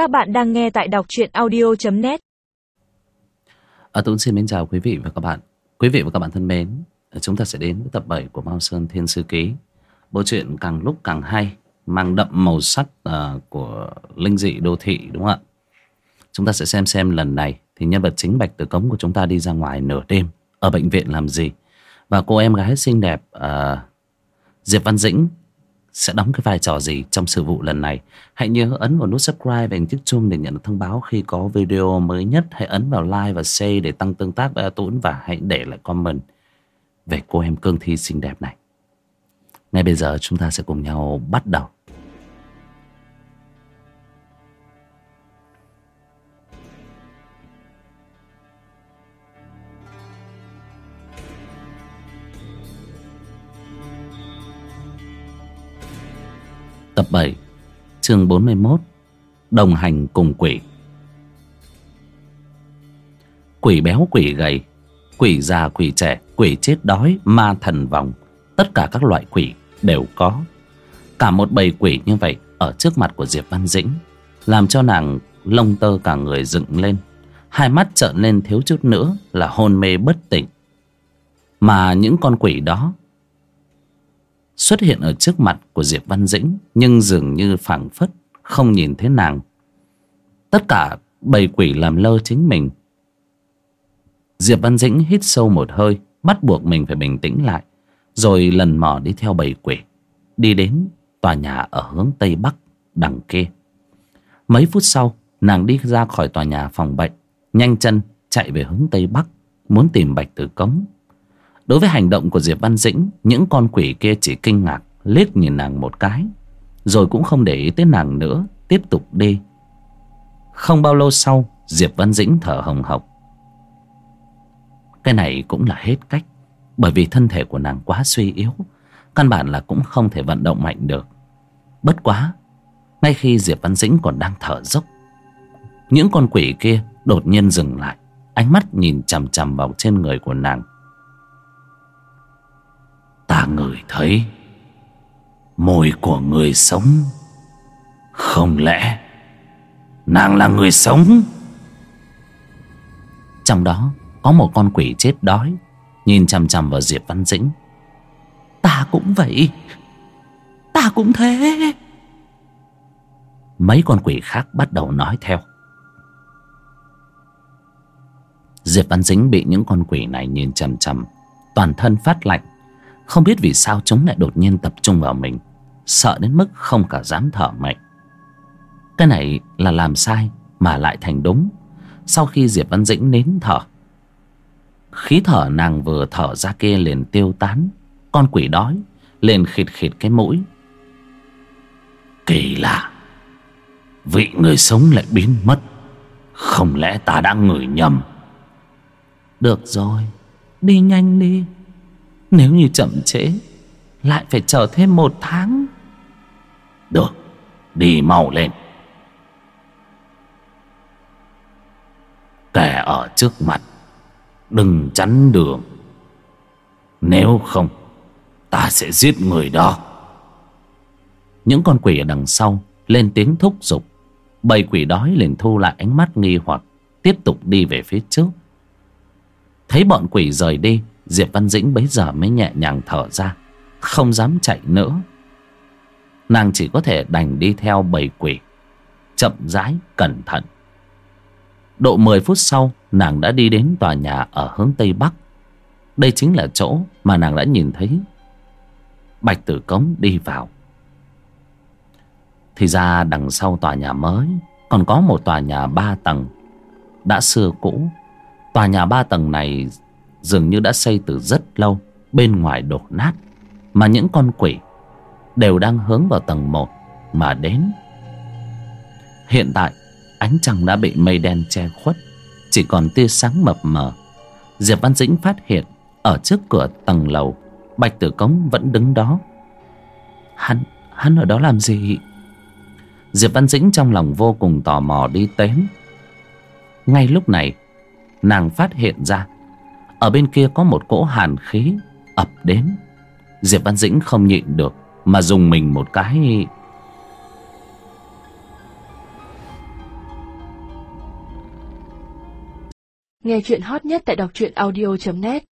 Các bạn đang nghe tại đọc truyện audio.net À, Tuấn xin mến chào quý vị và các bạn. Quý vị và các bạn thân mến Chúng ta sẽ đến với tập 7 của Mao Sơn Thiên Sư Ký. Bộ truyện càng lúc càng hay Mang đậm màu sắc uh, của linh dị đô thị đúng không ạ? Chúng ta sẽ xem xem lần này Thì nhân vật chính Bạch Tử Cống của chúng ta đi ra ngoài nửa đêm Ở bệnh viện làm gì? Và cô em gái xinh đẹp uh, Diệp Văn Dĩnh sẽ đóng cái vai trò gì trong sự vụ lần này. Hãy nhớ ấn vào nút subscribe và chiếc chuông để nhận được thông báo khi có video mới nhất. Hãy ấn vào like và share để tăng tương tác với A Tũng và hãy để lại comment về cô em cương thi xinh đẹp này. Ngay bây giờ chúng ta sẽ cùng nhau bắt đầu. Tập 7 Chương 41 Đồng hành cùng quỷ. Quỷ béo, quỷ gầy, Quỷ già, quỷ trẻ, Quỷ chết đói, Ma thần vòng Tất cả các loại quỷ đều có. Cả một bầy quỷ như vậy Ở trước mặt của Diệp Văn Dĩnh Làm cho nàng lông tơ cả người dựng lên, Hai mắt trợn lên thiếu chút nữa Là hôn mê bất tỉnh. Mà những con quỷ đó xuất hiện ở trước mặt của Diệp Văn Dĩnh nhưng dường như phảng phất không nhìn thấy nàng. Tất cả bầy quỷ làm lơ chính mình. Diệp Văn Dĩnh hít sâu một hơi, bắt buộc mình phải bình tĩnh lại, rồi lần mò đi theo bầy quỷ, đi đến tòa nhà ở hướng Tây Bắc đằng kia. Mấy phút sau, nàng đi ra khỏi tòa nhà phòng bệnh, nhanh chân chạy về hướng Tây Bắc, muốn tìm Bạch Tử Cống. Đối với hành động của Diệp Văn Dĩnh, Những con quỷ kia chỉ kinh ngạc, Liếc nhìn nàng một cái, Rồi cũng không để ý tới nàng nữa, Tiếp tục đi. Không bao lâu sau, Diệp Văn Dĩnh thở hồng hộc. Cái này cũng là hết cách, Bởi vì thân thể của nàng quá suy yếu, Căn bản là cũng không thể vận động mạnh được. Bất quá, Ngay khi Diệp Văn Dĩnh còn đang thở dốc, Những con quỷ kia đột nhiên dừng lại, Ánh mắt nhìn chằm chằm vào trên người của nàng ta ngửi thấy. Mùi của người sống? Không lẽ nàng là người sống? Trong đó có một con quỷ chết đói, nhìn chằm chằm vào diệp văn dĩnh. Ta cũng vậy. Ta cũng thế. Mấy con quỷ khác bắt đầu nói theo. Diệp văn dĩnh bị những con quỷ này nhìn chằm chằm, toàn thân phát lạnh không biết vì sao chúng lại đột nhiên tập trung vào mình, Sợ đến mức không cả dám thở mạnh. Cái này là làm sai mà lại thành đúng, Sau khi Diệp Văn Dĩnh nín thở. Khí thở nàng vừa thở ra kia liền tiêu tán, Con quỷ đói, liền khịt khịt cái mũi. Kỳ lạ, Vị người sống lại biến mất, Không lẽ ta đã ngửi nhầm? Được rồi, Đi nhanh đi nếu như chậm trễ, Lại phải chờ thêm một tháng. Được, Đi mau lên. Kẻ ở trước mặt, Đừng chắn đường. Nếu không, Ta sẽ giết người đó. Những con quỷ ở đằng sau Lên tiếng thúc giục. Bầy quỷ đói liền thu lại ánh mắt nghi hoặc, Tiếp tục đi về phía trước. Thấy bọn quỷ rời đi, Diệp Văn Dĩnh bấy giờ mới nhẹ nhàng thở ra, Không dám chạy nữa. Nàng chỉ có thể đành đi theo bầy quỷ, Chậm rãi, cẩn thận. Độ 10 phút sau, Nàng đã đi đến tòa nhà ở hướng Tây Bắc. Đây chính là chỗ mà nàng đã nhìn thấy Bạch Tử Cống đi vào. Thì ra đằng sau tòa nhà mới, Còn có một tòa nhà ba tầng, Đã xưa cũ. Tòa nhà ba tầng này dường như đã xây từ rất lâu, bên ngoài đổ nát, mà những con quỷ đều đang hướng vào tầng một mà đến. Hiện tại, ánh trăng đã bị mây đen che khuất, chỉ còn tia sáng mập mờ. Diệp văn dĩnh phát hiện ở trước cửa tầng lầu, bạch tử cống vẫn đứng đó. Hắn hắn ở đó làm gì? Diệp văn dĩnh trong lòng vô cùng tò mò đi tếm ngay lúc này nàng phát hiện ra. Ở bên kia có một cỗ hàn khí ập đến. Diệp văn dĩnh không nhịn được mà dùng mình một cái. Nghe chuyện hot nhất tại đọc truyện audio net.